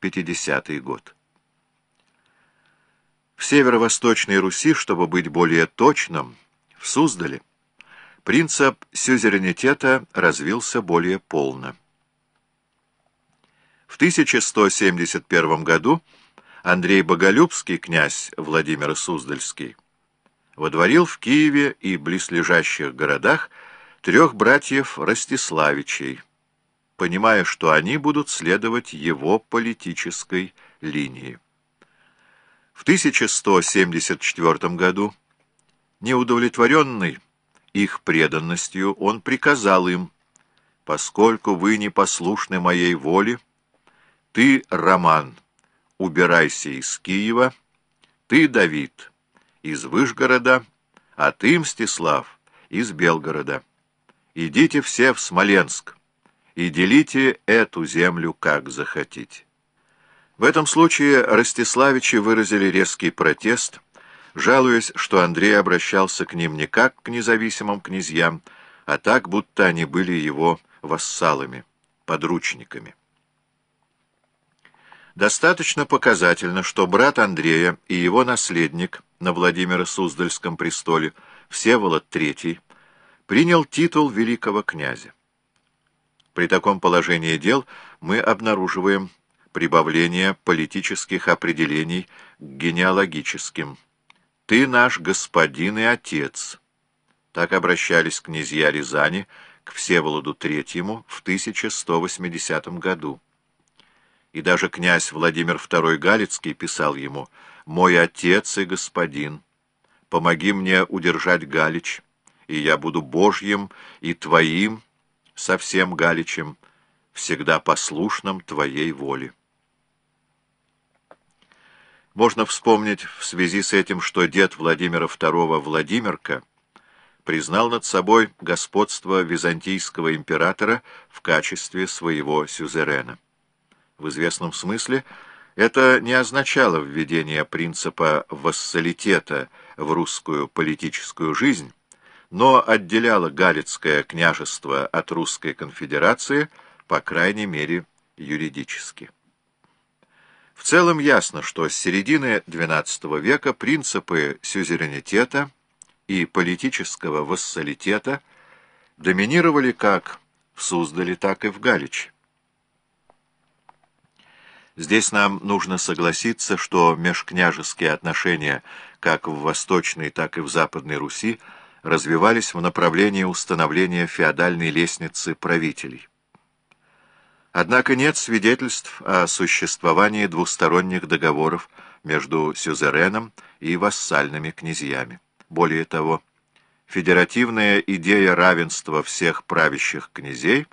1150 год. В северо-восточной Руси, чтобы быть более точным, в Суздале, принцип сюзеренитета развился более полно. В 1171 году Андрей Боголюбский, князь Владимир Суздальский, водворил в Киеве и близлежащих городах трех братьев Ростиславичей, понимая, что они будут следовать его политической линии. В 1174 году, неудовлетворенный их преданностью, он приказал им, «Поскольку вы не послушны моей воле, ты, Роман, убирайся из Киева, ты, Давид, из Вышгорода, а ты, Мстислав, из Белгорода. Идите все в Смоленск и делите эту землю, как захотите». В этом случае Ростиславичи выразили резкий протест, жалуясь, что Андрей обращался к ним не как к независимым князьям, а так, будто они были его вассалами, подручниками. Достаточно показательно, что брат Андрея и его наследник на Владимиро-Суздальском престоле, Всеволод III, принял титул великого князя. При таком положении дел мы обнаруживаем прибавление политических определений к генеалогическим. «Ты наш господин и отец». Так обращались князья Рязани к Всеволоду III в 1180 году. И даже князь Владимир II Галицкий писал ему «Мой отец и господин, помоги мне удержать Галич, и я буду Божьим и Твоим, со всем Галичем, всегда послушным Твоей воле». Можно вспомнить в связи с этим, что дед Владимира II Владимирка признал над собой господство византийского императора в качестве своего сюзерена. В известном смысле это не означало введение принципа вассалитета в русскую политическую жизнь, но отделяло Галицкое княжество от Русской конфедерации, по крайней мере, юридически. В целом ясно, что с середины XII века принципы сюзеренитета и политического вассалитета доминировали как в Суздале, так и в Галиче. Здесь нам нужно согласиться, что межкняжеские отношения как в Восточной, так и в Западной Руси развивались в направлении установления феодальной лестницы правителей. Однако нет свидетельств о существовании двусторонних договоров между сюзереном и вассальными князьями. Более того, федеративная идея равенства всех правящих князей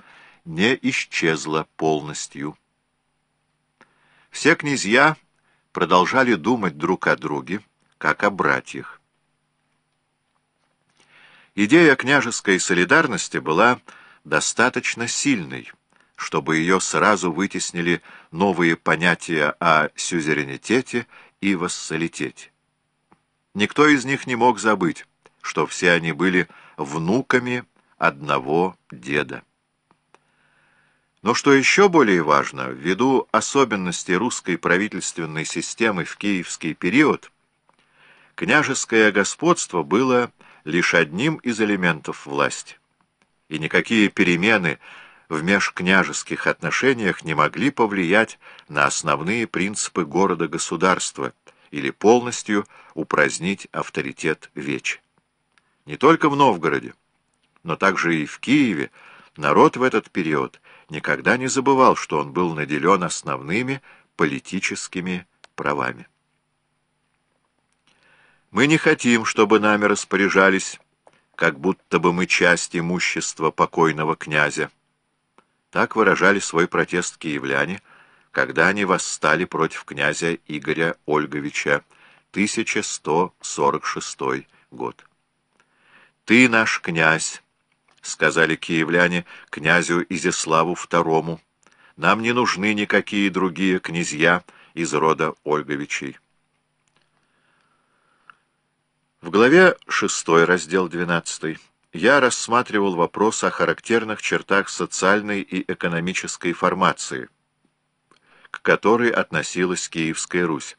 не исчезла полностью. Все князья продолжали думать друг о друге, как о братьях. Идея княжеской солидарности была достаточно сильной, чтобы ее сразу вытеснили новые понятия о сюзеренитете и вассалитете. Никто из них не мог забыть, что все они были внуками одного деда. Но что еще более важно, ввиду особенностей русской правительственной системы в киевский период, княжеское господство было лишь одним из элементов власти, и никакие перемены – в межкняжеских отношениях не могли повлиять на основные принципы города-государства или полностью упразднить авторитет Вечи. Не только в Новгороде, но также и в Киеве народ в этот период никогда не забывал, что он был наделен основными политическими правами. Мы не хотим, чтобы нами распоряжались, как будто бы мы часть имущества покойного князя, так выражали свой протест киевляне, когда они восстали против князя Игоря Ольговича, 1146 год. «Ты наш князь», — сказали киевляне князю Изяславу II, — «нам не нужны никакие другие князья из рода Ольговичей». В главе 6, раздел 12 я рассматривал вопрос о характерных чертах социальной и экономической формации, к которой относилась Киевская Русь.